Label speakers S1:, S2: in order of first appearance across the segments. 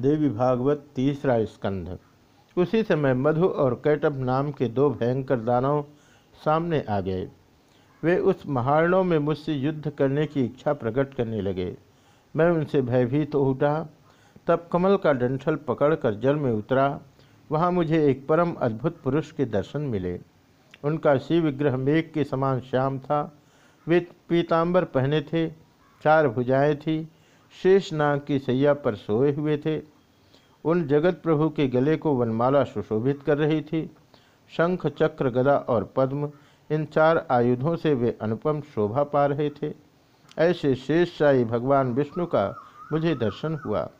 S1: देवी भागवत तीसरा स्कंध। उसी समय मधु और कैटभ नाम के दो भयंकर दानव सामने आ गए। वे उस महारणों में मुझसे युद्ध करने की इच्छा प्रकट करने लगे। मैं उनसे भयभीत हो उठा, तब कमल का डंठल पकड़कर जल में उतरा। वहाँ मुझे एक परम अद्भुत पुरुष के दर्शन मिले। उनका शिव विग्रह मेघ के समान श्याम था। वे पीताम्बर पहने थे, चार भुजाएँ थी शेष नाग की सैया पर सोए हुए थे। उन जगत प्रभु के गले को वनमाला सुशोभित कर रही थी। शंख, चक्र, गदा और पद्म, इन चार आयुधों से वे अनुपम शोभा पा रहे थे। ऐसे शेषशाही भगवान विष्णु का मुझे दर्शन हुआ।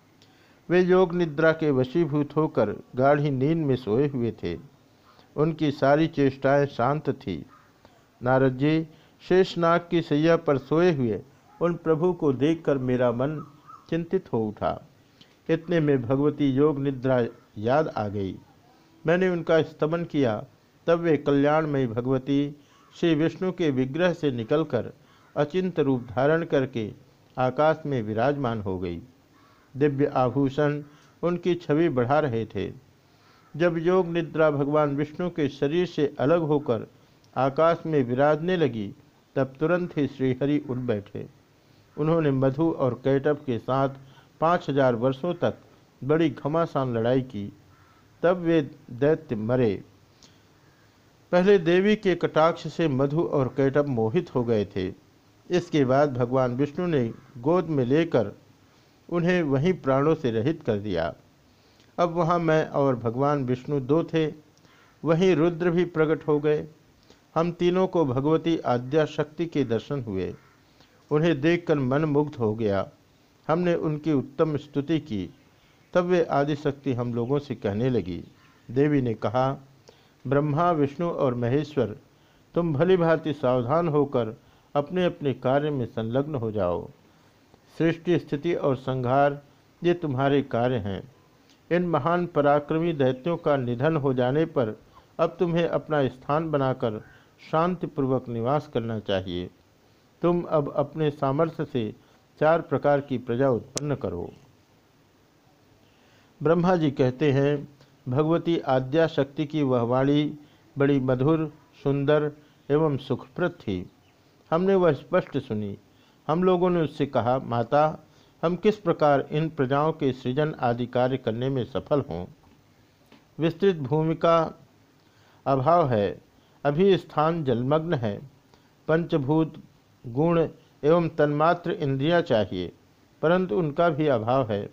S1: वे योग निद्रा के वशीभूत होकर गाढ़ी नींद में सोए हुए थे। उनकी सारी चेष्टाएँ शांत थी। नारद जी शेषनाग की सैया पर सोए हुए उन प्रभु को देखकर मेरा मन चिंतित हो उठा। इतने में भगवती योग निद्रा याद आ गई। मैंने उनका स्तमन किया। तब वे कल्याणमयी भगवती श्री विष्णु के विग्रह से निकलकर अचिंत रूप धारण करके आकाश में विराजमान हो गई। दिव्य आभूषण उनकी छवि बढ़ा रहे थे। जब योग निद्रा भगवान विष्णु के शरीर से अलग होकर आकाश में विराजने लगी, तब तुरंत ही श्रीहरि उठ बैठे। उन्होंने मधु और कैटअप के साथ पाँच हज़ार वर्षों तक बड़ी घमासान लड़ाई की। तब वे दैत्य मरे। पहले देवी के कटाक्ष से मधु और कैटअप मोहित हो गए थे। इसके बाद भगवान विष्णु ने गोद में लेकर उन्हें वहीं प्राणों से रहित कर दिया। अब वहाँ मैं और भगवान विष्णु दो थे। वहीं रुद्र भी प्रकट हो गए। हम तीनों को भगवती आद्या शक्ति के दर्शन हुए। उन्हें देखकर मन मुग्ध हो गया। हमने उनकी उत्तम स्तुति की। तब वे आदिशक्ति हम लोगों से कहने लगी। देवी ने कहा, ब्रह्मा, विष्णु और महेश्वर, तुम भली भांति सावधान होकर अपने अपने कार्य में संलग्न हो जाओ। सृष्टि, स्थिति और संहार ये तुम्हारे कार्य हैं। इन महान पराक्रमी दैत्यों का निधन हो जाने पर अब तुम्हें अपना स्थान बनाकर शांतिपूर्वक निवास करना चाहिए। तुम अब अपने सामर्थ्य से चार प्रकार की प्रजा उत्पन्न करो। ब्रह्मा जी कहते हैं, भगवती आद्या शक्ति की वह वाणी बड़ी मधुर, सुंदर एवं सुखप्रद थी। हमने वह स्पष्ट सुनी। हम लोगों ने उससे कहा, माता, हम किस प्रकार इन प्रजाओं के सृजन आदि कार्य करने में सफल हों? विस्तृत भूमिका, अभाव है। अभी स्थान जलमग्न है। पंचभूत गुण एवं तन्मात्र इंद्रियाँ चाहिए, परंतु उनका भी अभाव है।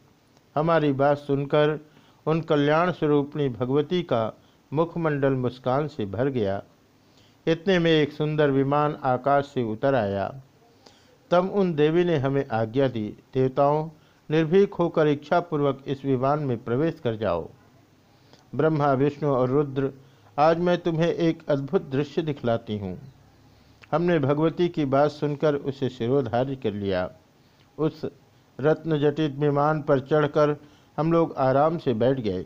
S1: हमारी बात सुनकर उन कल्याण स्वरूपणी भगवती का मुखमंडल मुस्कान से भर गया। इतने में एक सुंदर विमान आकाश से उतर आया। तब उन देवी ने हमें आज्ञा दी, देवताओं, निर्भीक होकर इच्छापूर्वक इस विमान में प्रवेश कर जाओ। ब्रह्मा, विष्णु और रुद्र, आज मैं तुम्हें एक अद्भुत दृश्य दिखलाती हूँ। हमने भगवती की बात सुनकर उसे शिरोधार्य कर लिया। उस रत्नजटित विमान पर चढ़कर हम लोग आराम से बैठ गए।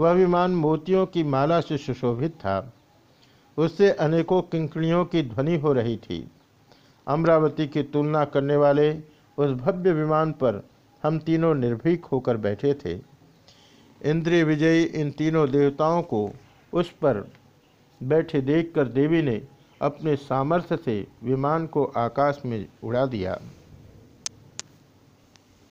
S1: वह विमान मोतियों की माला से सुशोभित था। उससे अनेकों किंकड़ियों की ध्वनि हो रही थी। अमरावती की तुलना करने वाले उस भव्य विमान पर हम तीनों निर्भीक होकर बैठे थे। इंद्रिय विजयी इन तीनों देवताओं को उस पर बैठे देखकर देवी ने अपने सामर्थ्य से विमान को आकाश में उड़ा दिया।